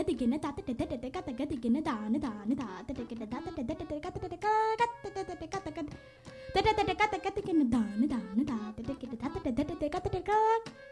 gatagena tatatatatata katagatagena dana dana tatatagena tatatatatata katatataka katatataka katatataka katatataka katatataka dana dana tatatagena tatatatatata katatataka